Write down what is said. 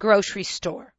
grocery store.